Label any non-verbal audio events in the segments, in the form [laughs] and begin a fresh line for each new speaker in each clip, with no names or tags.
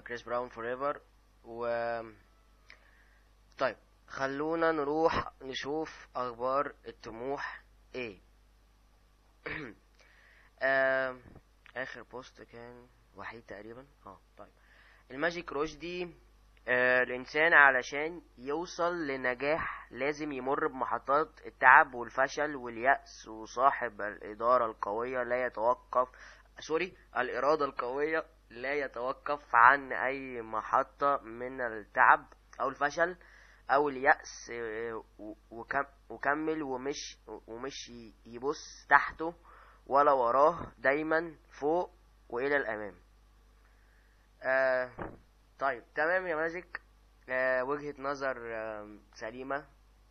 Chris Brown forever
و طيب خلونا نروح نشوف أخبار الطموح [clears throat] إيه آخر post كان وحيد تقريبا. آه طيب. الماجيك روش دي آه، الإنسان علشان يوصل لنجاح لازم يمر بمحطات التعب والفشل واليأس وصاحب الإدارة القوية لا يتوقف sorry الإرادة القوية. لا يتوقف عن أي محطة من التعب أو الفشل أو اليأس آه، وكمل ومش ومش يبص تحته ولا وراه دايما فوق وإلى الأمام. آه طيب تمام يا ماجيك آه وجهة نظر آه سليمة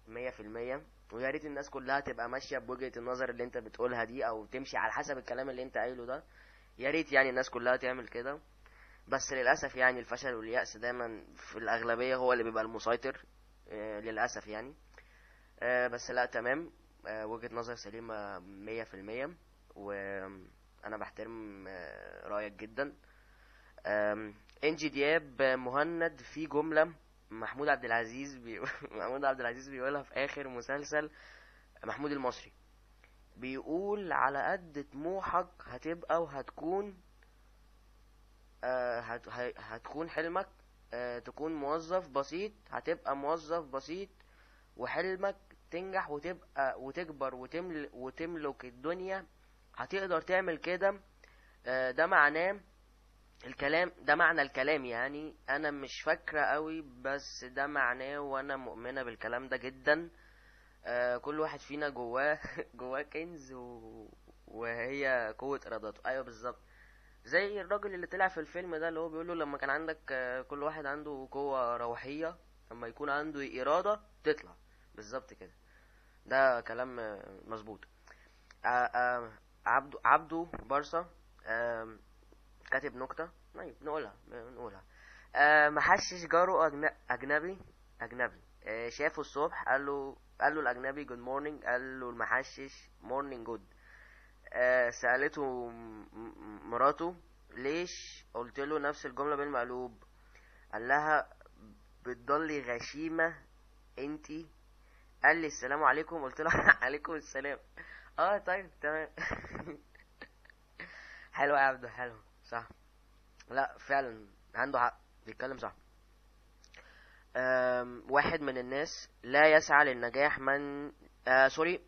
مية في المية. ويا ريت الناس كلها تبقى ماشية بوجهة النظر اللي أنت بتقولها دي أو تمشي على حسب الكلام اللي أنت قايله ده. يا ريت يعني الناس كلها تعمل كده. بس للأسف يعني الفشل واليأس دايما في الأغلبية هو اللي بيبقى المسيطر آه للأسف يعني. آه بس لا تمام. آه وجهة نظر سليمة مية في المية. وأنا بحترم رأيك جدا. إنجي دياب مهند في جملة محمود عبد العزيز بي... [laughs] محمود عبد العزيز بيقولها في آخر مسلسل محمود المصري. بيقول على قد طموحك هتبقى وهتكون آه هتكون حلمك آه تكون موظف بسيط هتبقى موظف بسيط وحلمك تنجح وتبقى وتكبر وتمل... وتملك الدنيا. هتقدر تعمل كده آه ده معناه الكلام ده معنى الكلام يعني. أنا مش فاكرة قوي بس ده معناه وأنا مؤمنة بالكلام ده جدا. آه كل واحد فينا جواه [laughs] جواه كنز و... وهي قوة إرادته. أيوه بالظبط. زي الراجل اللي طلع في الفيلم ده اللي هو بيقوله لما كان عندك آه، كل واحد عنده قوة روحية لما يكون عنده إرادة تطلع. بالظبط كده. ده كلام آه، مظبوط. عبدو عبدو بارسا كاتب نكتة. طيب نقولها نقولها. محشش جاره أجن- أجنبي أجنبي. شافه الصبح قال له قال له الأجنبي good morning قال له المحشش morning good آه سألته مراته ليش؟ قلت له نفس الجملة بالمقلوب. قال لها بتضلي غشيمة أنتي. قال لي السلام عليكم. قلت له [laughs] عليكم السلام. آه طيب تمام. [laughs] حلو يا عبده حلو صح. لا فعلا عنده حق. بيتكلم صح. واحد من الناس لا يسعى للنجاح من آه sorry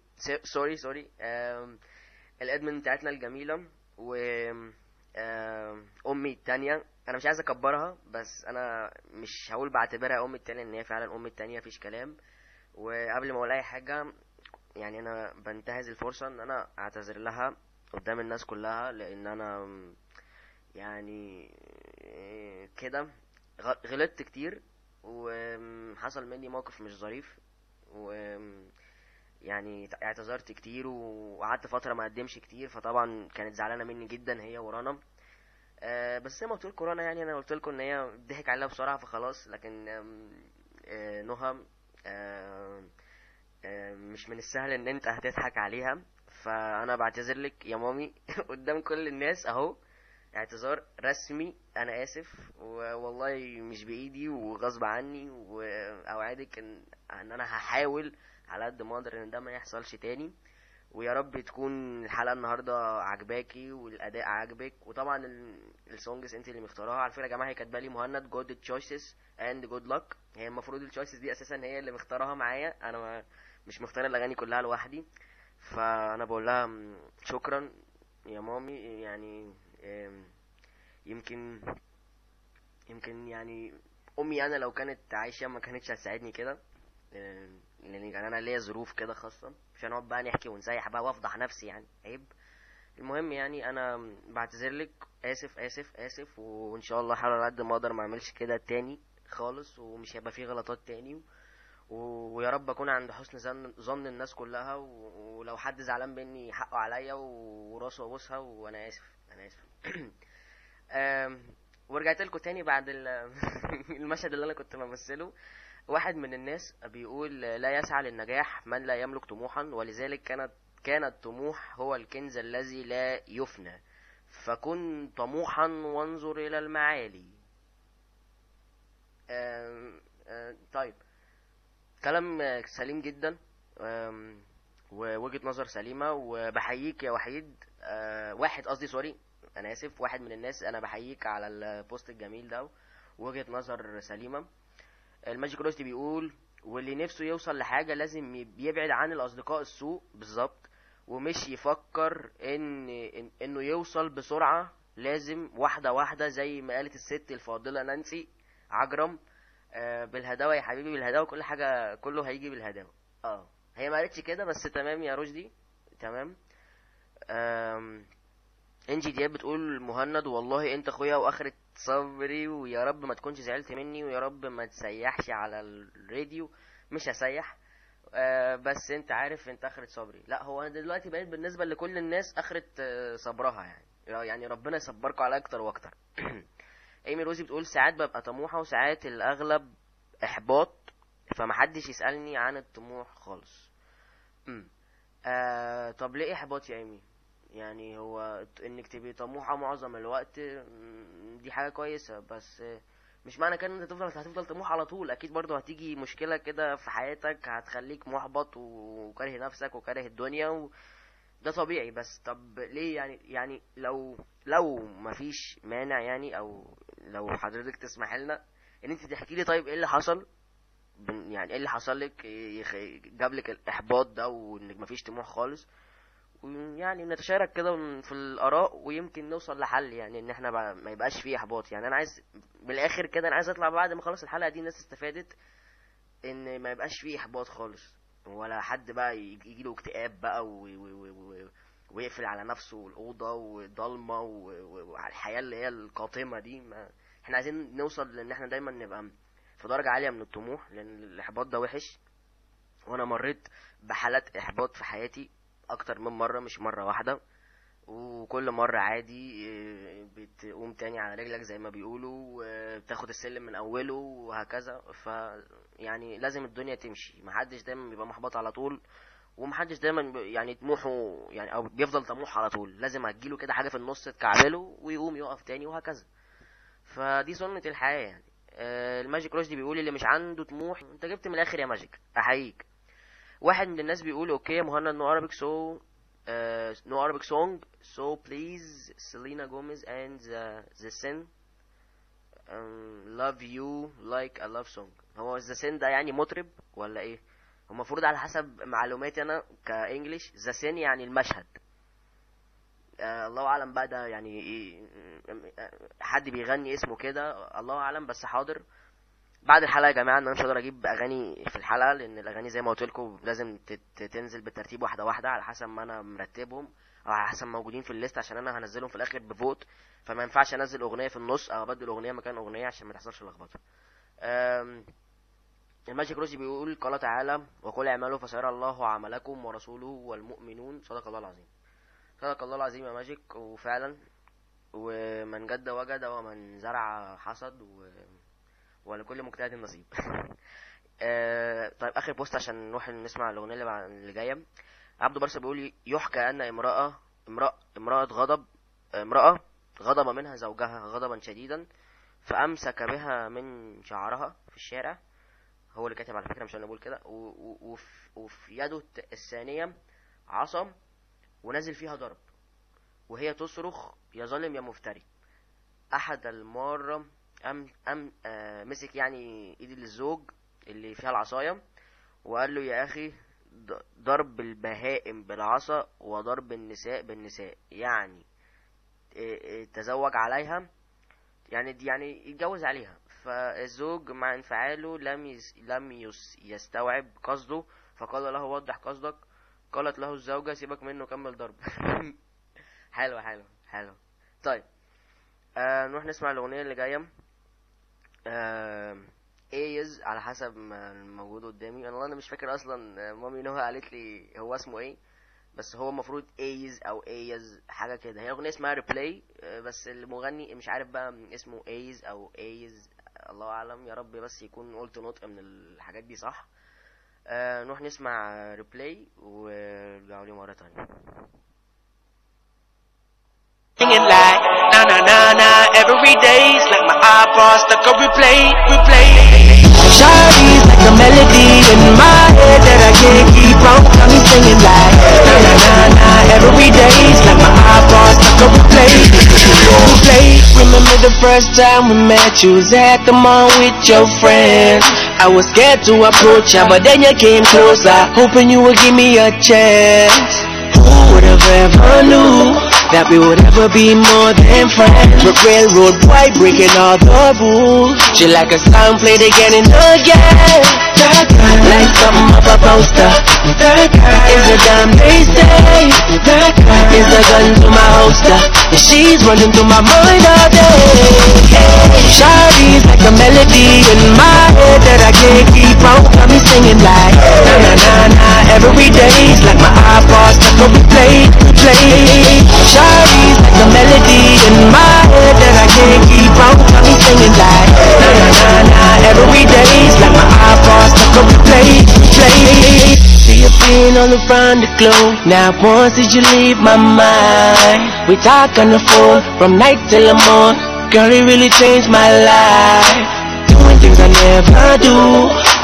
sorry sorry أم، ال admin بتاعتنا الجميلة و آم أمي التانية. أنا مش عايز أكبرها بس أنا مش هقول بعتبرها أمي التانية ان هي فعلا أمي التانية مفيش كلام. وقبل ما أقول أي حاجة يعني أنا بنتهز الفرصة إن أنا أعتذر لها قدام الناس كلها لأن أنا يعني كده غ- غلطت كتير. وحصل مني موقف مش ظريف و يعني اعتذرت كتير وقعدت فترة ما اقدمش كتير فطبعا كانت زعلانة مني جدا هي ورانا. آه، بس زي ما قلت لكم يعني أنا قلت لكم إن هي ضحك عليها بسرعة فخلاص. لكن آه، نهى مش من السهل إن أنت هتضحك عليها. فأنا بعتذر لك يا مامي [laughs] قدام كل الناس أهو. اعتذار رسمي أنا آسف والله مش بإيدي وغصب عني واوعدك إن إن أنا هحاول على قد ما أقدر إن ده ما يحصلش تاني. ويا رب تكون الحلقة النهارده عجباكي والأداء عاجبك وطبعا ال- ال songs أنت اللي مختارها. على فكرة يا جماعة هي كاتبة لي مهند good choices and good luck هي المفروض ال choices دي أساسا هي اللي مختارها معايا. أنا مش مختار الأغاني كلها لوحدي. فأنا بقول لها شكرا يا مامي يعني يمكن يمكن يعني أمي أنا لو كانت عايشة ما كانتش هتساعدني كده لأن يعني أنا ليا ظروف كده خاصة مش هنقعد بقى نحكي ونسيح بقى وأفضح نفسي يعني عيب. المهم يعني أنا بعتذر لك آسف آسف آسف وإن شاء الله هحاول على قد ما أقدر ما أعملش كده تاني خالص ومش هيبقى فيه غلطات تاني و- ويا رب أكون عند حسن ظن الناس كلها ولو حد زعلان مني حقه عليا وراسه ابوسها وأنا آسف. أنا آسف. [clears throat] ورجعت لكم تاني بعد ال- [laughs] المشهد اللي أنا كنت بمثله. واحد من الناس بيقول لا يسعى للنجاح من لا يملك طموحا ولذلك كانت كان الطموح هو الكنز الذي لا يفنى. فكن طموحا وانظر إلى المعالي. طيب. كلام سليم جدا. آم، ووجهة نظر سليمة وبحييك يا وحيد. آه، واحد قصدي sorry أنا آسف واحد من الناس أنا بحييك على ال post الجميل ده وجهة نظر سليمة. الماجيك روستي بيقول واللي نفسه يوصل لحاجة لازم يبعد عن الأصدقاء السوء. بالظبط. ومش يفكر إن إنه يوصل بسرعة لازم واحدة واحدة زي ما قالت الست الفاضلة نانسي عجرم. آه بالهداوة يا حبيبي بالهداوة. كل حاجة كله هيجي بالهداوة. آه. هي ما قالتش كده بس تمام يا رشدي تمام. إنجي دياب بتقول مهند والله أنت أخويا وآخرة صبري ويا رب ما تكونش زعلت مني ويا رب ما تسيحش على الراديو. مش هسيح. آه بس أنت عارف أنت آخرة صبري. لا هو أنا دلوقتي بقيت بالنسبة لكل الناس آخرة آه، صبرها يعني. يعني ربنا يصبركم على أكتر وأكتر. [clears throat] إيمي روزي بتقول ساعات ببقى طموحة وساعات الأغلب إحباط. فمحدش يسألني عن الطموح خالص. امم آه طب ليه إحباط يا ايمي يعني هو إنك تبقي طموحة معظم الوقت دي حاجة كويسة بس مش معنى كده إن أنت تفضل هتفضل طموح على طول. أكيد برضو هتيجي مشكلة كده في حياتك هتخليك محبط وكاره نفسك وكاره الدنيا و... ده طبيعي. بس طب ليه يعني؟ يعني لو لو مفيش مانع يعني أو لو حضرتك تسمح لنا إن أنت تحكي لي طيب إيه اللي حصل؟ يعني إيه اللي حصل لك؟ جاب لك الإحباط ده وإنك مفيش طموح خالص. ويعني نتشارك كده في الآراء ويمكن نوصل لحل يعني إن إحنا ما يبقاش فيه إحباط. يعني أنا عايز بالآخر كده أنا عايز أطلع بعد ما خلص الحلقة دي الناس استفادت إن ما يبقاش فيه إحباط خالص. ولا حد بقى يجي له اكتئاب بقى و... و... و... ويقفل على نفسه الاوضه وضلمه و- و- وعلى الحياة اللي هي القاتمة دي. ما... إحنا عايزين نوصل لإن إحنا دايما نبقى في درجة عالية من الطموح لأن الإحباط ده وحش. وأنا مريت بحالات إحباط في حياتي أكتر من مرة مش مرة واحدة. وكل مرة عادي إيه، بتقوم تاني على رجلك زي ما بيقولوا آه، بتاخد السلم من أوله وهكذا. ف يعني لازم الدنيا تمشي. محدش دايما بيبقى محبط على طول ومحدش دايما يعني طموحه يعني أو بيفضل طموح على طول. لازم هتجيله كده حاجة في النص تكعبله ويقوم يقف تاني وهكذا. فدي سنة الحياة يعني. آه، الماجيك رشدي بيقول اللي مش عنده طموح انت جبت من الآخر يا ماجيك أحييك. واحد من الناس بيقول okay يا مهند no uh, no Arabic song so please Selena Gomez and the, the Scene. um, love you like a love song. هو the Scene ده يعني مطرب ولا إيه؟ هو المفروض على حسب معلوماتي أنا ك English the Scene يعني المشهد. آه الله أعلم بقى ده يعني إيه آه، حد بيغني اسمه كده الله أعلم بس حاضر. بعد الحلقة يا جماعة أنا مش هقدر أجيب أغاني في الحلقة لأن الأغاني زي ما قلت لكم لازم تنزل بالترتيب واحدة واحدة على حسب ما أنا مرتبهم أو على حسب موجودين في ال list عشان أنا هنزلهم في الآخر بفوت. فما ينفعش أنزل أغنية في النص أو أبدل أغنية مكان أغنية عشان ما تحصلش لخبطة. الماجيك رشدي بيقول قال تعالى وقل اعملوا فسيرى الله عملكم ورسوله والمؤمنون. صدق الله العظيم. صدق الله العظيم يا ماجيك. وفعلا ومن جد وجد ومن زرع حصد و... ولكل مجتهد نصيب. [laughs] آه، طيب آخر بوست عشان نروح نسمع الأغنية اللي, اللي جاية. عبده برسا بيقول يحكى أن امرأة امرأة امرأة غضب امرأة غضب منها زوجها غضبا شديدا فأمسك بها من شعرها في الشارع. هو اللي كاتب على فكرة مش أنا بقول كده. وفي يده الثانية عصا. ونزل فيها ضرب. وهي تصرخ يا ظالم يا مفتري. أحد المرة أم أم آه مسك يعني إيد الزوج اللي فيها العصاية وقال له يا أخي ضرب البهائم بالعصا وضرب النساء بالنساء. يعني إيه إيه تزوج عليها. يعني دي يعني يتجوز عليها. فالزوج مع انفعاله لم يس لم يس يستوعب قصده فقال له وضح قصدك. قالت له الزوجة سيبك منه كمل ضرب. [laughs] حلوة حلوة حلوة طيب آه نروح نسمع الأغنية اللي جاية. آه Iyaz على حسب ما الموجود قدامي. أنا أنا مش فاكر أصلا آه، مامي نهى قالت لي هو اسمه إيه بس هو المفروض Iyaz أو Iyaz حاجة كده. هي أغنية اسمها Replay بس المغني مش عارف بقى اسمه Iyaz أو Iyaz الله أعلم يا رب بس يكون قلت نطق من الحاجات دي صح؟ آه نروح نسمع ريبلاي ورجعوا لي مره تانية
Singing like na na na na every day's like my iPod stuck on replay, replay. Shawty's like a melody in my head that I can't keep on. Got me singing like na na na na every day's like my iPod stuck on replay, replay. Remember the first time we met? You was at the mall with your friends. I was scared to approach ya, but then you came closer, hoping you would give me a chance. Who would have ever knew that we would ever be more than friends? But railroad white breaking all the rules. She like a song played again and again. That girl, like something up a poster. That girl is a damn they say. That girl is a gun to my holster. And she's running through my mind all day. Hey, Shawty's like a melody in my head that I can't keep on. Got me singing like na na na na every day's like my iPod stuck on replay, replay. Shawty's like a melody in my head that I can't keep on. Got me singing like na na na na every day's like my iPod stuck on replay, replay. See you being all around the globe. Now once did you leave my mind? We talk on the phone from night till the morn. Girl, it really changed my life doing things I never do.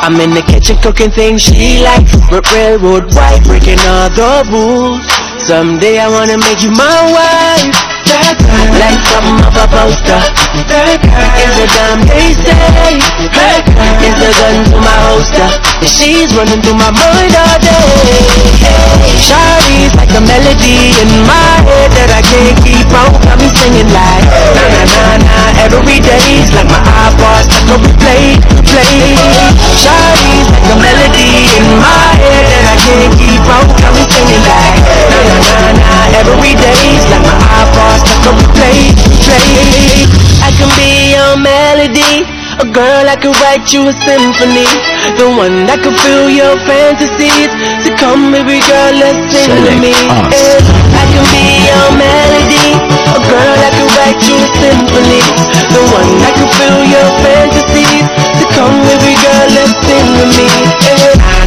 I'm in the kitchen cooking things she likes. But railroad white, breaking all the rules. Someday I wanna make you my wife. Like something of a poster. That girl is a damn they say. Is a gun to my holster. And she's running through my mind all day. Shawty's like a melody in my head that I can't keep on. Got me singing like na na na na every day's like my iPod stuck on replay, replay. Shawty's like a melody in my head that I can't keep on. Got me singing like na na na na every day's like my iPod stuck on replay, replay. I can be your melody. A girl I can write you a symphony. The one that can fill your fantasies. So come baby girl, let's sing with me. Yeah, I can be your melody. A girl I can write you a symphony. The one that can fill your fantasies. So come baby girl, let's sing with me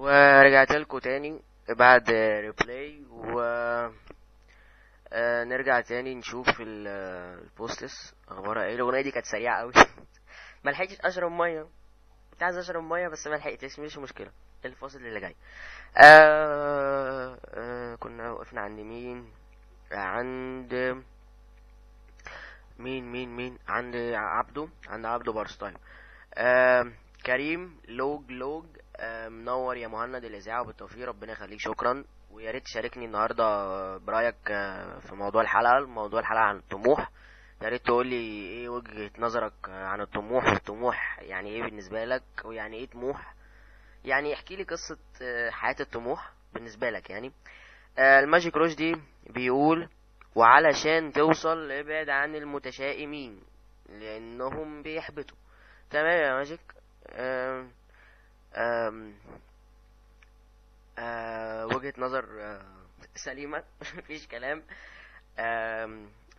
ورجعت لكم تاني بعد ريبلاي و آه، نرجع تاني نشوف ال- البوستس اخبارها إيه؟ الأغنية دي كانت سريعة قوي [laughs] ما لحقتش أشرب مية. كنت عايز أشرب مية بس ما لحقتش. مش مشكلة. الفاصل اللي جاي. آه آه كنا وقفنا عند مين؟ عند مين مين مين؟ عند عبده. عند عبده بارستايم آه كريم لوج لوج. منور يا مهند الاذاعه وبالتوفيق ربنا يخليك. شكرا. ويا ريت تشاركني النهارده برأيك آه، في موضوع الحلقة موضوع الحلقة عن الطموح. يا ريت تقول لي إيه وجهة نظرك آه، عن الطموح والطموح يعني إيه بالنسبة لك ويعني إيه طموح؟ يعني احكي لي قصة آه، حياة الطموح بالنسبة لك يعني. الماجيك رشدي بيقول وعلشان توصل ابعد عن المتشائمين لأنهم بيحبطوا. تمام يا ماجيك؟ آم وجهة نظر سليمة. [laughs] مفيش كلام.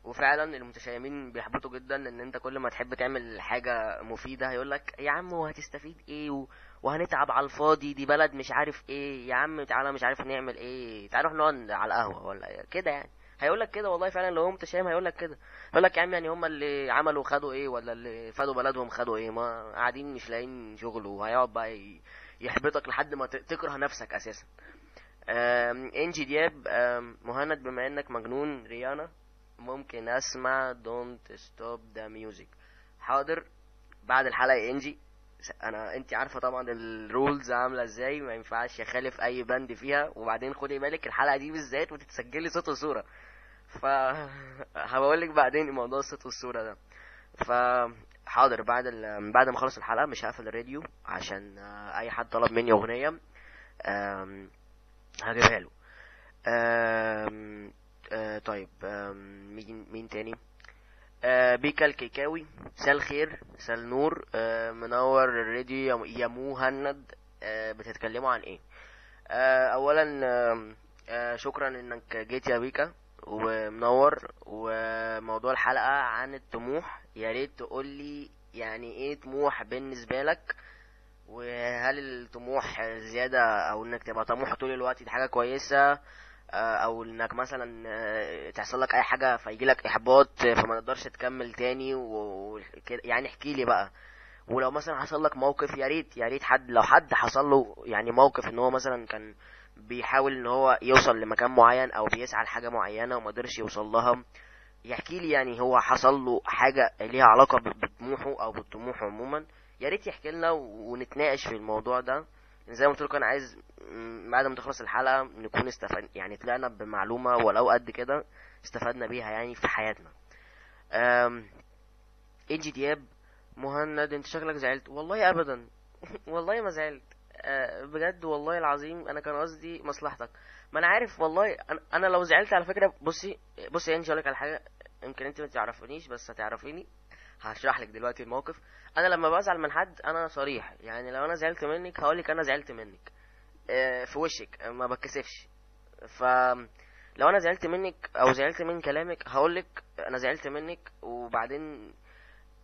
وفعلا المتشائمين بيحبطوا جدا إن أنت كل ما تحب تعمل حاجة مفيدة هيقولك يا عم وهتستفيد إيه. وهنتعب على الفاضي دي بلد مش عارف إيه. يا عم تعالى مش عارف نعمل إيه. تعالى نروح نقعد على القهوة ولا إيه. كده يعني. هيقولك كده والله فعلا لو هو متشائم هيقولك كده. يقولك يا عم يعني هم اللي عملوا خدوا إيه ولا اللي فادوا بلدهم خدوا إيه؟ ما قاعدين مش لاقيين شغل وهيقعد بقى يحبطك لحد ما تكره نفسك أساسا. انجي دياب مهند بما إنك مجنون ريانا ممكن أسمع don't stop the music. حاضر؟ بعد الحلقة يا إنجي. أنا أنت عارفة طبعا الرولز عاملة إزاي ما ينفعش يخالف أي بند فيها. وبعدين خدي بالك الحلقة دي بالذات وتتسجلي صوت وصورة. ف هبقولك بعدين موضوع الصوت والصورة ده. ف حاضر بعد ال... بعد ما أخلص الحلقة مش هقفل الراديو عشان آه، أي حد طلب مني أغنية آم، هجيبها له. آم، آه، طيب آم، مين مين تاني؟ آه، بيكا الكيكاوي مساء الخير مساء النور آه، منور الراديو يا- مهند آه، بتتكلموا عن إيه؟ آه، اولا آه، شكرا إنك جيت يا بيكا. ومنور وموضوع الحلقة عن الطموح. يا ريت تقولي يعني إيه طموح بالنسبة لك وهل الطموح زيادة أو إنك تبقى طموح طول الوقت دي حاجة كويسة؟ آه، أو إنك مثلا آه، تحصل لك أي حاجة فيجي لك إحباط فما تقدرش تكمل تاني وكده. يعني احكي لي بقى. ولو مثلا حصل لك موقف يا ريت يا ريت حد لو حد حصل له يعني موقف إن هو مثلا كان بيحاول إن هو يوصل لمكان معين أو بيسعى لحاجة معينة وما قدرش يوصل لها. يحكي لي يعني هو حصل له حاجة ليها علاقة ب- بطموحه أو بالطموح عموما. يا ريت يحكي لنا ونتناقش في الموضوع ده. زي ما قلت لكم أنا عايز بعد ما تخلص الحلقة نكون استفاد يعني طلعنا بمعلومة ولو قد كده استفدنا بيها يعني في حياتنا. إنجي دياب مهند أنت شكلك زعلت. والله ابدا. [laughs] والله ما زعلت. بجد والله العظيم أنا كان قصدي مصلحتك. ما أنا عارف والله أنا, لو زعلت على فكرة بصي بصي إنجي أقول لك على حاجة يمكن أنت ما تعرفنيش بس هتعرفيني. هشرح لك دلوقتي الموقف. أنا لما بزعل من حد أنا صريح يعني لو أنا زعلت منك هقول لك أنا زعلت منك. أه في وشك ما بتكسفش. ف لو أنا زعلت منك أو زعلت من كلامك هقول لك أنا زعلت منك وبعدين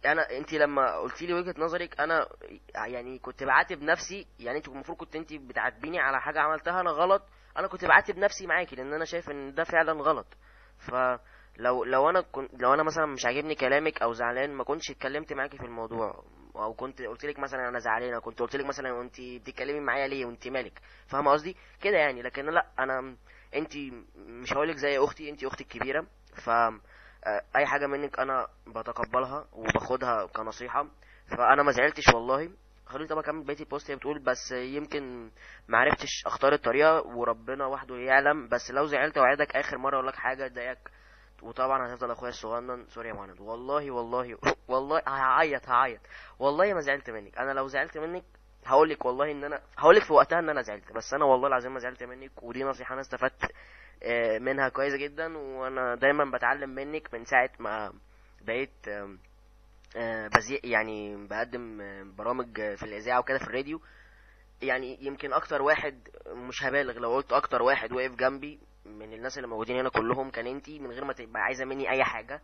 أنا أنت لما قلتي لي وجهة نظرك أنا يعني كنت بعاتب نفسي يعني أنت المفروض كنت أنت بتعاتبيني على حاجة عملتها أنا غلط. أنا كنت بعاتب نفسي معاكي لأن أنا شايف إن ده فعلا غلط. فلو لو أنا كنت لو أنا مثلا مش عاجبني كلامك أو زعلان ما كنتش اتكلمت معاكي في الموضوع. أو كنت قلت لك مثلا أنا زعلانة كنت قلت لك مثلا أنت بتتكلمي معايا ليه وأنت مالك. فاهمة قصدي؟ كده يعني. لكن لا أنا أنت مش هقولك زي أختي أنت أختي الكبيرة. ف أي حاجة منك أنا بتقبلها وباخدها كنصيحة فأنا ما زعلتش والله. خليني طبعا أكمل بقية ال posts هي بتقول بس يمكن ما عرفتش أختار الطريقة وربنا وحده يعلم. بس لو زعلت اوعدك آخر مرة أقول لك حاجة تضايقك وطبعا هتفضل أخويا الصغنن. sorry يا مهند. والله والله والله هعيط هعيط. والله ما زعلت منك. أنا لو زعلت منك هقول لك والله إن أنا هقول لك في وقتها إن أنا زعلت. بس أنا والله العظيم ما زعلت منك ودي نصيحة أنا استفدت منها كويسة جدا وأنا دايما بتعلم منك من ساعة ما بقيت آه، بزي يعني بقدم آه، برامج آه، في الإذاعة وكده في الراديو. يعني يمكن أكتر واحد مش هبالغ لو قلت أكتر واحد وقف جنبي من الناس اللي موجودين هنا كلهم كان أنتي من غير ما تبقى عايزة مني أي حاجة.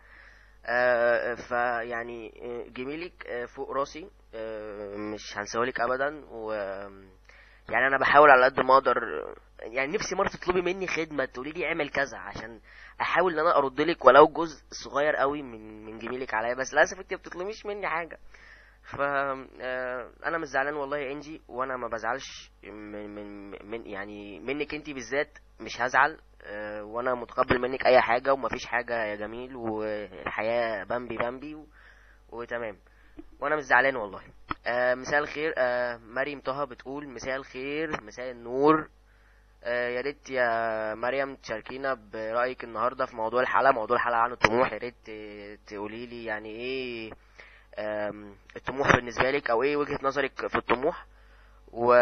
آه، فيعني آه، جميلك آه، فوق راسي آه، مش هنساهولك ابدا و يعني أنا بحاول على قد ما أقدر يعني نفسي مرة تطلبي مني خدمة تقولي لي اعمل كذا عشان احاول إن أنا أرد لك ولو جزء صغير قوي من من جميلك عليا بس للأسف انت ما بتطلبيش مني حاجة. ف آه، أنا مش زعلان والله يا إنجي وأنا ما بزعلش من من, من يعني منك انت بالذات مش هزعل آه، وأنا متقبل منك أي حاجة ومفيش حاجة يا جميل والحياة بامبي بامبي و... وتمام. وأنا مش زعلان والله. آه مساء الخير مريم طه بتقول مساء الخير مساء النور. يا ريت يا مريم تشاركينا برأيك النهارده في موضوع الحلقة موضوع الحلقة عن الطموح يا ريت تقولي لي يعني إيه الطموح بالنسبة لك أو إيه وجهة نظرك في الطموح. و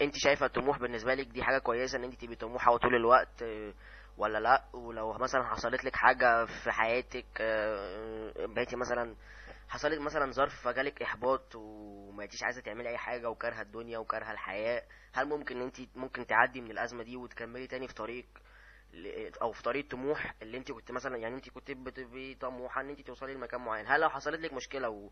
أنت شايفة الطموح بالنسبة لك دي حاجة كويسة إن أنت تبقي طموحة طول الوقت آه، ولا لأ؟ ولو مثلا حصلت لك حاجة في حياتك آه، بقيتي مثلا حصلت مثلا ظرف فجالك إحباط ومبقيتيش عايزة تعملي أي حاجة وكارهة الدنيا وكارهة الحياة هل ممكن إن انت ممكن تعدي من الأزمة دي وتكملي تاني في طريق أو في طريق طموح اللي انت كنت مثلا يعني انت كنت بتبقي طموحه إن انت توصلي لمكان معين هل لو حصلت لك مشكلة و...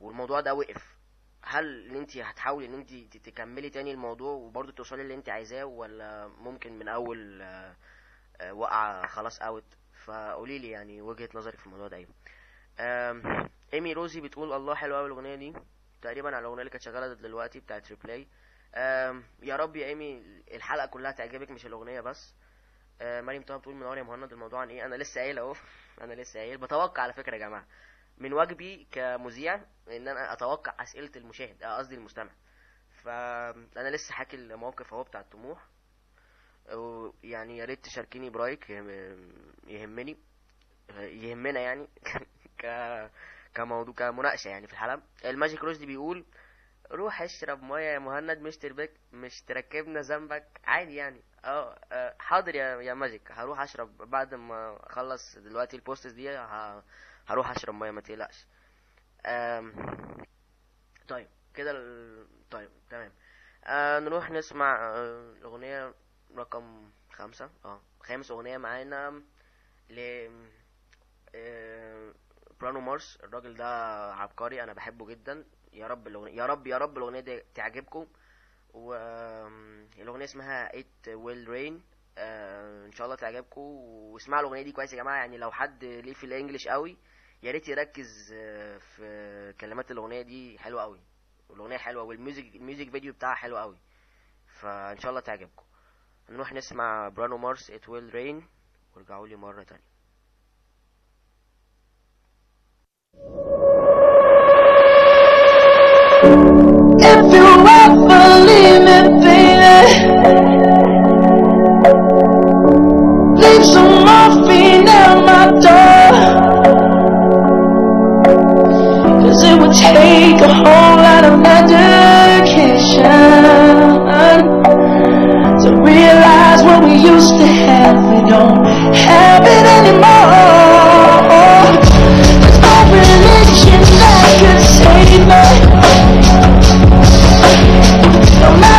والموضوع ده وقف هل إن انت هتحاولي إن انت تكملي تاني الموضوع وبرضه توصلي اللي انت عايزاه ولا ممكن من أول آه، وقعة خلاص أوت؟ فقولي لي يعني وجهة نظرك في الموضوع ده إيه؟ ايمي روزي بتقول الله حلوة قوي الأغنية دي. تقريبا على الأغنية اللي كانت شغالة دلوقتي بتاعت ريبلاي يا رب يا ايمي الحلقة كلها تعجبك مش الأغنية بس. آه، مريم طه بتقول منور يا مهند الموضوع عن إيه؟ أنا لسه قايل أهو. [laughs] أنا لسه قايل. بتوقع على فكرة يا جماعة من واجبي كمذيع إن أنا أتوقع أسئلة المشاهد آه، قصدي المستمع. فانا لسه حاكي الموقف أهو بتاع الطموح. و- يعني يا ريت تشاركيني برأيك يهم- يهمني يهمنا يعني. [laughs] ك كموضوع كمناقشة يعني في الحلقة الماجيك رشدي بيقول روح اشرب مية يا مهند مش تربك مش تركبنا ذنبك. عادي يعني. آه آه، حاضر يا يا ماجيك. هروح اشرب بعد ما اخلص دلوقتي ال posts دي هروح اشرب مية ما تقلقش. طيب كده ال... طيب تمام. آه نروح نسمع آه الأغنية رقم خمسة. آه خامس أغنية معانا ل آه، برانو مارس الراجل ده عبقري أنا بحبه جدا. يا رب الأغنية يا رب يا رب الأغنية دي تعجبكم. والاغنيه اسمها Will Rain. آه، إن شاء الله تعجبكم. واسمعوا الأغنية دي كويس يا جماعة. يعني لو حد ليه في الإنجليش قوي يا ريت يركز آه، في كلمات الأغنية دي حلوة قوي. الأغنية حلوة وال music ال music video بتاعها حلو قوي. فإن شاء الله تعجبكم. نروح نسمع Bruno Mars It Will Rain. وارجعوا لي مرة تانية.
If you ever leave me, baby, leave some morphine at my door. Cause it would take a whole lot of medication to realize what we used to have. We don't have it anymore.
don't.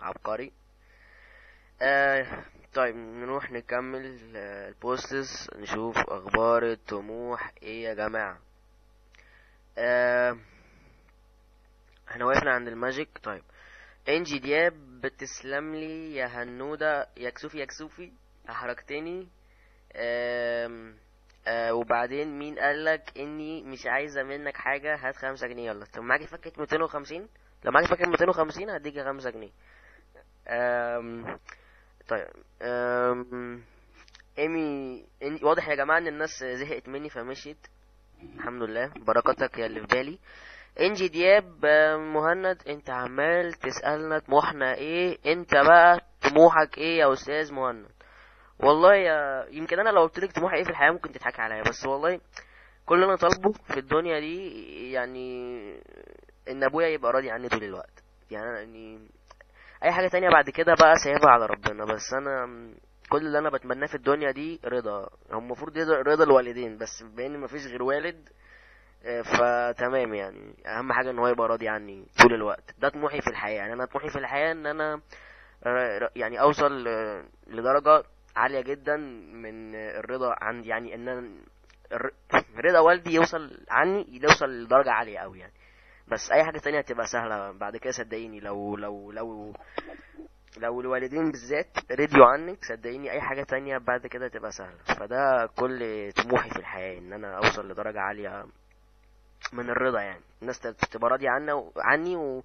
عبقري. آه طيب نروح نكمل آه، ال posts نشوف أخبار الطموح. إيه يا جماعة؟ آه إحنا وقفنا عند الماجيك. طيب إنجي دياب بتسلم لي يا هنودة يا كسوفي يا كسوفي احرجتني آم، آه وبعدين مين قالك إني مش عايزة منك حاجة؟ هات خمسة جنيه يلا. طب معاكي فكة ميتين وخمسين؟ لو معاكي فكة ميتين وخمسين هديكي خمسة جنيه. آم، طيب آم، إيمي واضح يا جماعة إن الناس زهقت مني فمشيت. الحمد لله بركاتك يا اللي في بالي. إنجي دياب مهند أنت عمال تسألنا طموحنا إيه؟ أنت بقى طموحك إيه يا أستاذ مهند؟ والله يا يمكن أنا لو قلت لك طموحي إيه في الحياة ممكن تضحكي عليا بس والله كل اللي أنا طالبه في الدنيا دي يعني إن أبويا يبقى راضي عني طول الوقت. يعني يعني أي حاجة تانية بعد كده بقى سايبها على ربنا. بس أنا كل اللي أنا بتمناه في الدنيا دي رضا. هو المفروض رضا الوالدين بس بما ان مفيش غير والد آه، فتمام يعني. أهم حاجة إن هو يبقى راضي عني طول الوقت. ده طموحي في الحياة. يعني أنا طموحي في الحياة إن أنا يعني أوصل آه، لدرجة عالية جدا من الرضا عندي. يعني إن الر- رضا والدي يوصل عني يوصل لدرجة عالية قوي يعني. بس أي حاجة تانية هتبقى سهلة بعد كده صدقيني. لو لو لو لو الوالدين بالذات رضيوا عنك صدقيني أي حاجة تانية بعد كده تبقى سهلة. فده كل طموحي في الحياة إن أنا أوصل لدرجة عالية من الرضا يعني. الناس تبقى راضية عنا عني و...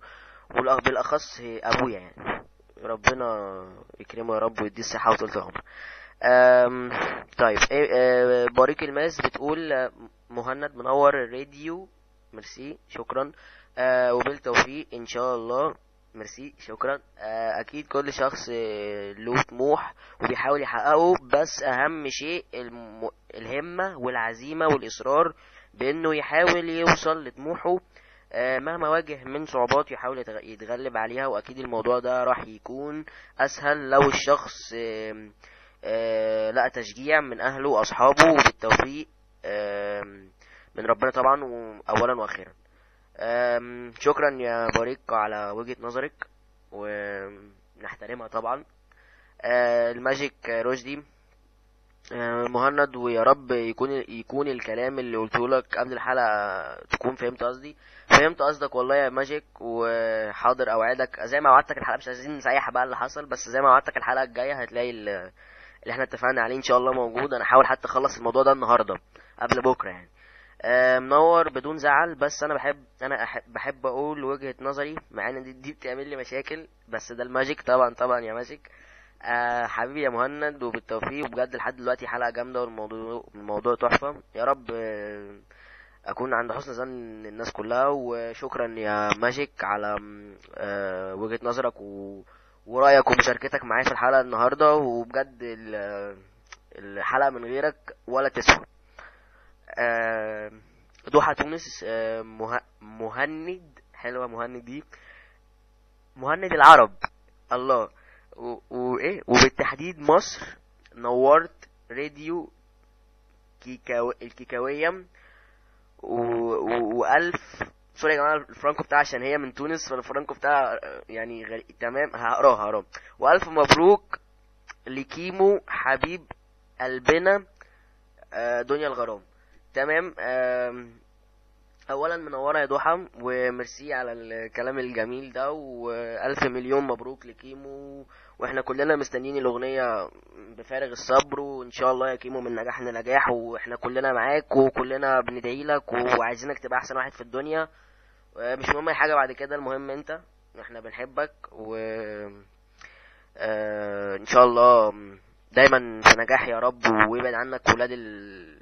وبالاخص أبويا يعني. ربنا يكرمه يا رب ويديه الصحة وطول العمر. طيب إيه، آه، باريك الماس بتقول مهند منور الراديو. ميرسي شكرا. آه، وبالتوفيق إن شاء الله. ميرسي شكرا. آه، أكيد كل شخص آه، له طموح وبيحاول يحققه بس أهم شيء الم... الهمة والعزيمة والإصرار بإنه يحاول يوصل لطموحه. آه، مهما واجه من صعوبات يحاول يتغ- يتغلب عليها وأكيد الموضوع ده راح يكون أسهل لو الشخص آم، آه، لقى تشجيع من أهله وأصحابه. وبالتوفيق آم، من ربنا طبعا اولا وأخيرا. شكرا يا باريك على وجهة نظرك ونحترمها طبعا. آه، الماجيك رشدي آه، مهند ويا رب يكون يكون الكلام اللي قلته لك قبل الحلقة تكون فهمت قصدي. فهمت قصدك والله يا ماجيك وحاضر أوعدك. زي ما وعدتك الحلقة مش عايزين نسيح بقى اللي حصل بس زي ما وعدتك الحلقة الجاية هتلاقي ال- اللي إحنا اتفقنا عليه إن شاء الله موجود. أنا هحاول حتى أخلص الموضوع ده النهارده قبل بكرة يعني. منور بدون زعل بس أنا بحب أنا أحب بحب أقول وجهة نظري مع إن دي, دي بتعمل لي مشاكل بس ده الماجيك طبعا طبعا يا ماجيك. آه حبيبي يا مهند وبالتوفيق وبجد لحد دلوقتي حلقة جامدة والموضوع الموضوع تحفة. يا رب آه، أكون عند حسن ظن الناس كلها وشكرا يا ماجيك على م، آه، وجهة نظرك و... ورأيك ومشاركتك معايا في الحلقة النهاردة. وبجد ال- الحلقة من غيرك ولا تسوى. آه، ضحى تونس آه، مه... مهند حلوة مهند دي؟ مهند العرب. الله. وإيه؟ وبالتحديد مصر نورت راديو كيكاو... و... وألف sorry يا جماعة الفرانكو بتاع عشان هي من تونس فالفرانكو بتاع يعني غري... تمام هقراه هقراه وألف مبروك لكيمو حبيب قلبنا آه، دنيا الغرام. تمام اولا منورة يا ضحى وميرسي على الكلام الجميل ده وألف مليون مبروك لكيمو وإحنا كلنا مستنيين الأغنية بفارغ الصبر وإن شاء الله يا كيمو من نجاح لنجاح وإحنا كلنا معاك وكلنا بندعي لك وعايزينك تبقى أحسن واحد في الدنيا. مش مهم أي حاجة بعد كده المهم أنت إحنا بنحبك و آه، إن شاء الله دايما في نجاح يا رب ويبعد عنك ولاد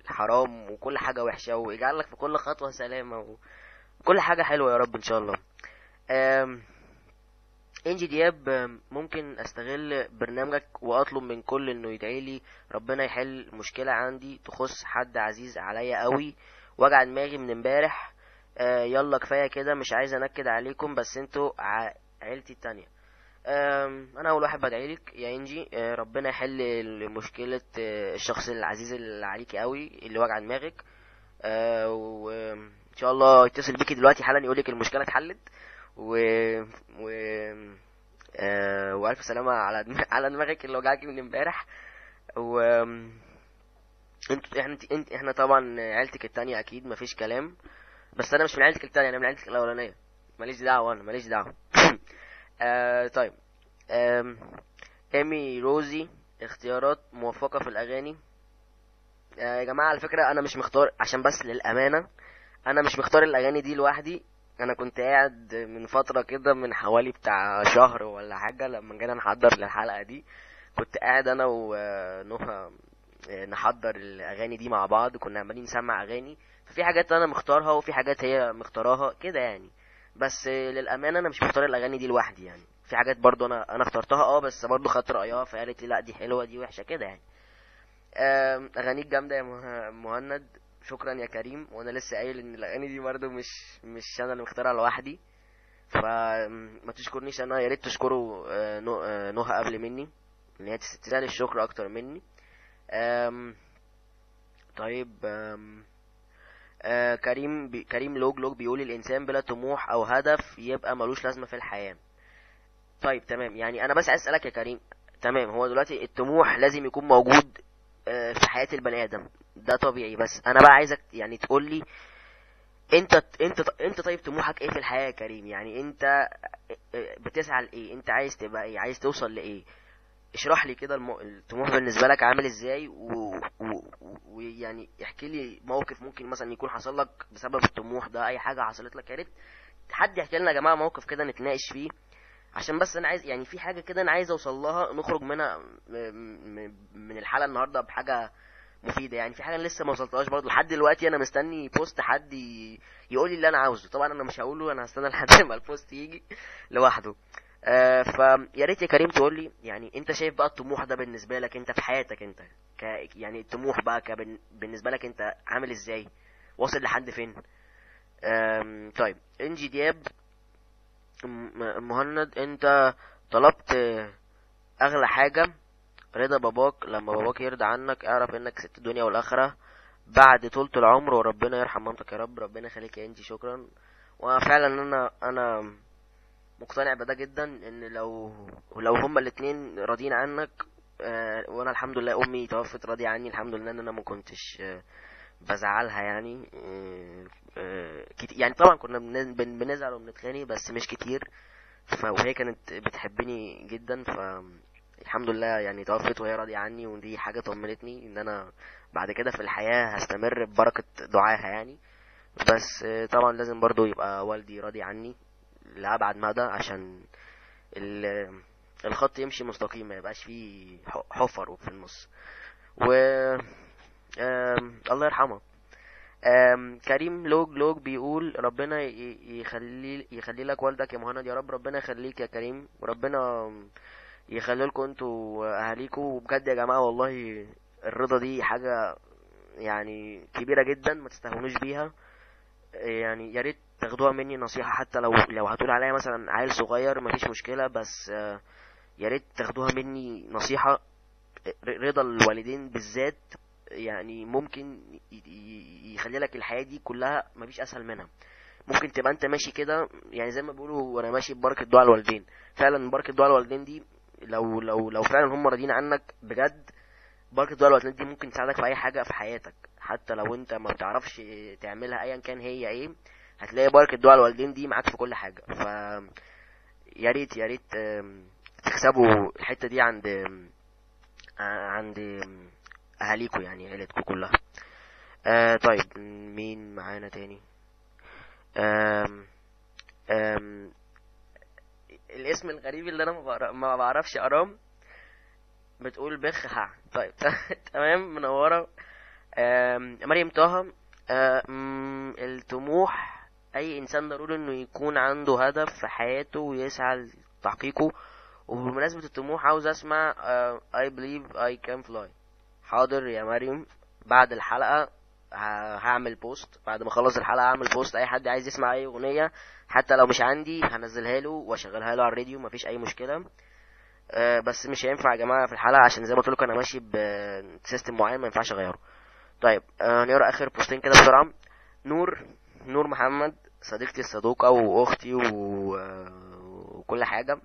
الحرام وكل حاجة وحشة ويجعل لك في كل خطوة سلامة وكل حاجة حلوة يا رب إن شاء الله. إنجي دياب ممكن أستغل برنامجك وأطلب من كل إنه يدعي لي ربنا يحل مشكلة عندي تخص حد عزيز عليا قوي وجع دماغي من امبارح. آه، يلا كفاية كده مش عايز أنكد عليكم بس أنتوا عيلتي التانية. أنا أول واحد بدعي لك يا إنجي. آه، ربنا يحل مشكلة آه، الشخص العزيز اللي عليكي قوي اللي وجع دماغك. آه، وإن شاء الله يتصل بيكي دلوقتي حالا يقول لك المشكلة اتحلت. و و. وألف سلامة على. [laughs] على دماغك اللي وجعك من امبارح. و انت إحنا انت إحنا طبعا عيلتك التانية أكيد مفيش كلام. بس أنا مش من عيلتك التانية أنا من عيلتك الأولانية. ماليش دعوة أنا ماليش دعوة. آه طيب. آم، ايمي روزي اختيارات موفقة في الأغاني. آه يا جماعة على فكرة أنا مش مختار عشان بس للأمانة أنا مش مختار الأغاني دي لوحدي. أنا كنت قاعد من فترة كده من حوالي بتاع شهر ولا حاجة لما جينا نحضر للحلقة دي كنت قاعد أنا ونهى نحضر الأغاني دي مع بعض. كنا عمالين نسمع أغاني. ففي حاجات أنا مختارها وفي حاجات هي مختاراها كده يعني. بس للأمانة أنا مش مختار الأغاني دي لوحدي يعني. في حاجات برضو أنا أنا اخترتها آه بس برضو خدت رأيها فقالت لي لا دي حلوة دي وحشة كده يعني. أغانيك جامدة يا مه- مهند. شكرا يا كريم. وأنا لسه قايل إن الأغاني دي برضو مش مش أنا اللي مختارها لوحدي. فما تشكرنيش أنا يا ريت تشكروا آه، آه، نهى قبل مني. إن هي تستاهل الشكر أكتر مني. أم طيب أم آه كريم بي كريم لوج لوج بيقول الإنسان بلا طموح أو هدف يبقى ملوش لازمة في الحياة. طيب تمام. يعني أنا بس عايز أسألك يا كريم. تمام. هو دلوقتي الطموح لازم يكون موجود آه في حياة البني آدم. ده طبيعي. بس أنا بقى عايزك يعني تقول لي أنت أنت أنت طيب طموحك إيه في الحياة يا كريم؟ يعني أنت آه، بتسعى لإيه؟ أنت عايز تبقى إيه؟ عايز توصل لإيه؟ اشرح لي كده. الطموح بالنسبة لك عامل إزاي ويعني و... و... احكي لي موقف ممكن مثلا يكون حصل لك بسبب الطموح ده أي حاجة حصلت لك يا ريت حد يحكي لنا يا جماعة موقف كده نتناقش فيه عشان بس أنا عايز يعني في حاجة كده أنا عايز أوصل لها نخرج منها م... من الحلقة النهارده بحاجة مفيدة يعني في حاجة أنا لسه ما وصلتهاش برضه لحد دلوقتي أنا مستني post حد. يقول لي اللي أنا عاوزه طبعا أنا مش هقوله أنا هستنى [laughs] لحد ما ال post يجي لوحده آه فيا ريت يا كريم تقول لي يعني انت شايف بقى الطموح ده بالنسبة لك انت في حياتك انت ك يعني الطموح بقى. بالنسبة لك انت عامل إزاي واصل لحد فين. طيب انجي دياب مهند انت طلبت اغلى حاجة رضا باباك لما باباك يرضى عنك اعرف انك سبت الدنيا والاخرة بعد طولة العمر وربنا يرحم مامتك يا رب ربنا يخليك يا انجي شكرا وفعلا أنا أنا مقتنع بده جدا إن لو لو هما الاتنين راضيين عنك آه، وأنا الحمد لله أمي توفت راضية عني الحمد لله إن أنا ما كنتش آه، بزعلها يعني آه، آه، يعني طبعا كنا بن- بن- بنزعل وبنتخانق بس مش كتير وهي كانت بتحبني جدا ف الحمد لله يعني توفت وهي راضية عني ودي حاجة طمنتني إن أنا بعد كده في الحياة هستمر ببركة دعاها يعني بس آه، طبعا لازم برضو يبقى والدي راضي عني. لأبعد مدى عشان ال- الخط يمشي مستقيم ما يبقاش فيه حفر في النص. و الله يرحمه. كريم لوج لوج بيقول ربنا يخلي يخلي لك والدك يا مهند. يا رب ربنا يخليك يا كريم. وربنا يخلي لكم أنتوا اهاليكم وبجد يا جماعة والله الرضا دي حاجة يعني كبيرة جدا ما تستهونوش بيها. يعني يا ريت تاخدوها مني نصيحة حتى لو لو هتقول عليا مثلا عيل صغير مفيش مشكلة بس آه، يا ريت تاخدوها مني نصيحة رضا الوالدين بالذات يعني ممكن يخلي لك الحياة دي كلها مفيش أسهل منها. ممكن تبقى أنت ماشي كده يعني زي ما بيقولوا وأنا ماشي ببركة دعاء الوالدين. فعلا بركة دعاء الوالدين دي لو لو لو فعلا هم راضيين عنك بجد بركة دعاء الوالدين دي ممكن تساعدك في أي حاجة في حياتك. حتى لو أنت ما بتعرفش تعملها ايا كان هي إيه هتلاقي بركة دعاء الوالدين دي معاك في كل حاجة. ف يا ريت يا ريت تكسبوا الحتة دي عند عند أهاليكوا يعني عيلتكوا كلها. آه طيب مين معانا تاني؟ آم آم الاسم الغريب اللي أنا ما بعرف- ما بعرفش أقراه بتقول بخ ها طيب [laughs] تمام منورة. مريم طه. آم، الطموح. أي إنسان ضروري إنه يكون عنده هدف في حياته ويسعى لتحقيقه. وبمناسبة الطموح عاوز أسمع I believe I can fly. حاضر يا مريم. بعد الحلقة هعمل post بعد ما أخلص الحلقة هعمل post أي حد عايز يسمع أي أغنية حتى لو مش عندي هنزلها له وأشغلها له على الراديو مفيش أي مشكلة. آه، بس مش هينفع يا جماعة في الحلقة عشان زي ما قلت لكم أنا ماشي ب system معين ما ينفعش أغيره. طيب آه، نقرا آخر بوستين كده بسرعة. نور نور محمد صديقتي الصدوقة وأختي و... وكل حاجة.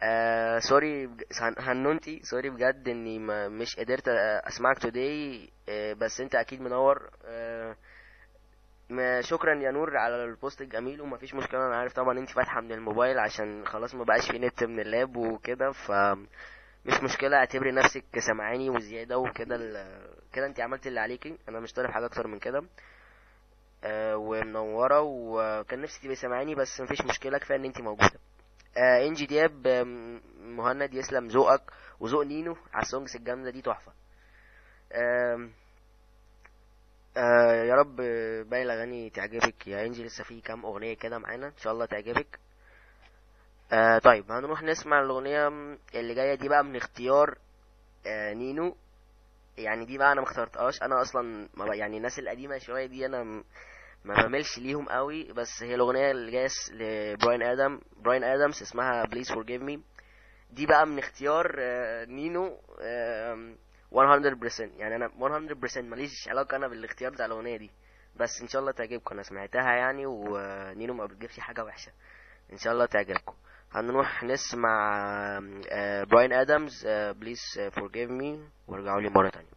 آه sorry هنونتي sorry بجد إني ما مش قدرت أسمعك today آه بس أنت أكيد منور. آه شكرا يا نور على ال post الجميل ومفيش مشكلة. أنا عارف طبعا أنت فاتحة من الموبايل عشان خلاص ما بقاش في نت من ال lap وكده ف مش مشكلة. اعتبري نفسك سامعاني وزيادة وكده كده أنت عملتي اللي عليكي. أنا مش طالب حاجة أكتر من كده. ومنوره وكان نفسي تبقي سامعاني بس مفيش مشكلة كفاية إن انت موجودة. آه إنجي دياب مهند يسلم ذوقك وذوق نينو على السونجز الجامدة دي تحفة. آه يا رب باقي الأغاني تعجبك. يا إنجي لسه في كام أغنية كده معانا إن شاء الله تعجبك. آه طيب هنروح نسمع الأغنية اللي جاية دي بقى من اختيار آه نينو. يعني دي بقى أنا ما اخترتهاش. أنا أصلا يعني الناس القديمة شوية دي أنا ما بملش ليهم قوي بس هي الأغنية اللي جاية لبراين آدم براين آدمز اسمها Please Forgive Me دي بقى من اختيار آه، نينو آم، 100% يعني أنا 100% ماليش علاقة أنا بالاختيار بتاع الأغنية دي. بس إن شاء الله تعجبكم. أنا سمعتها يعني ونينو ما بتجيبش حاجة وحشة. إن شاء الله تعجبكم. هنروح نسمع آه، براين آدمز Please Forgive Me وارجعوا لي مرة تانية.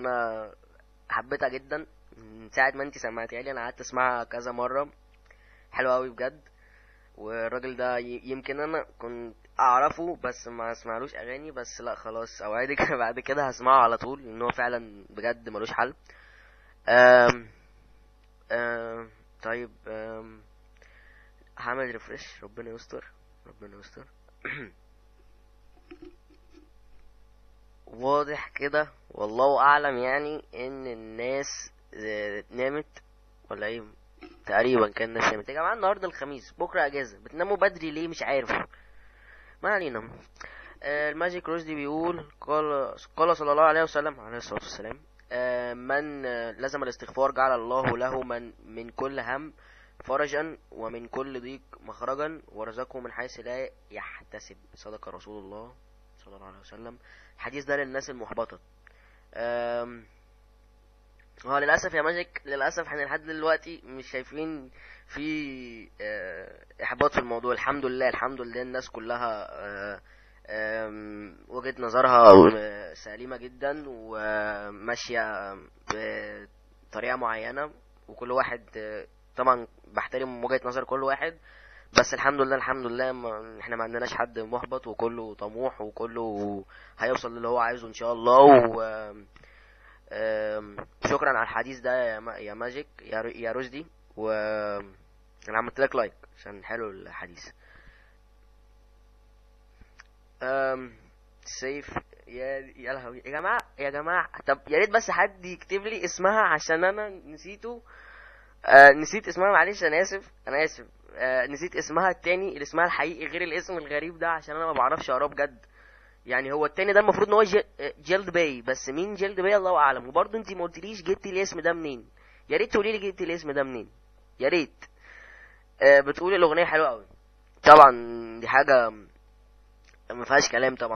أنا حبيتها جدا. من ساعة ما انتي سمعتيها لي أنا قعدت أسمعها كذا مرة. حلوة أوي بجد. والراجل ده يمكن أنا كنت أعرفه بس ما اسمعلوش أغاني بس لأ خلاص. أوعدك بعد كده هسمعه على طول لأن هو فعلا بجد ملوش حل. أم أم طيب أم هعمل ريفرش ربنا يستر ربنا يستر. [clears throat] واضح كده والله أعلم يعني إن الناس آه، نامت ولا إيه؟ تقريبا كان الناس نامت. يا جماعة النهارده الخميس بكرة أجازة بتناموا بدري ليه؟ مش عارف. ما علينا. آه، الماجيك روز دي بيقول قال قال صلى الله عليه وسلم عليه الصلاة والسلام آه، من لزم الاستغفار جعل الله له من من كل هم فرجا ومن كل ضيق مخرجا ورزقه من حيث لا يحتسب. صدق رسول الله صلى الله عليه وسلم. الحديث ده للناس المحبطة. هو للأسف يا ماجيك للأسف إحنا لحد دلوقتي مش شايفين في آه، إحباط في الموضوع. الحمد لله الحمد لله الناس كلها آه، وجهة نظرها آه، سليمة جدا وماشية بطريقة معينة. وكل واحد طبعا بحترم وجهة نظر كل واحد. بس الحمد لله الحمد لله ما إحنا ما عندناش حد محبط وكله طموح وكله هيوصل للي هو عايزه إن شاء الله. و شكرا على الحديث ده يا ما- يا ماجيك يا رشدي و أنا عملت لك like عشان حلو الحديث. أم... سيف يا يا لهوي. يا جماعة يا جماعة طب يا ريت بس حد يكتب لي اسمها عشان أنا نسيته. آه نسيت اسمها معلش أنا آسف أنا آسف. آه نسيت اسمها التاني اللي اسمها الحقيقي غير الاسم الغريب ده عشان أنا ما بعرفش اقراه بجد. يعني هو التاني ده المفروض إن هو ج- آه، جلد باي بس مين جلد باي؟ الله أعلم. وبرضه انت ما قلتليش جبتي الاسم ده منين. يا ريت تقولي لي جبتي الاسم ده منين. يا ريت. آه بتقولي الأغنية حلوة قوي طبعا دي حاجة ما فيهاش كلام طبعا.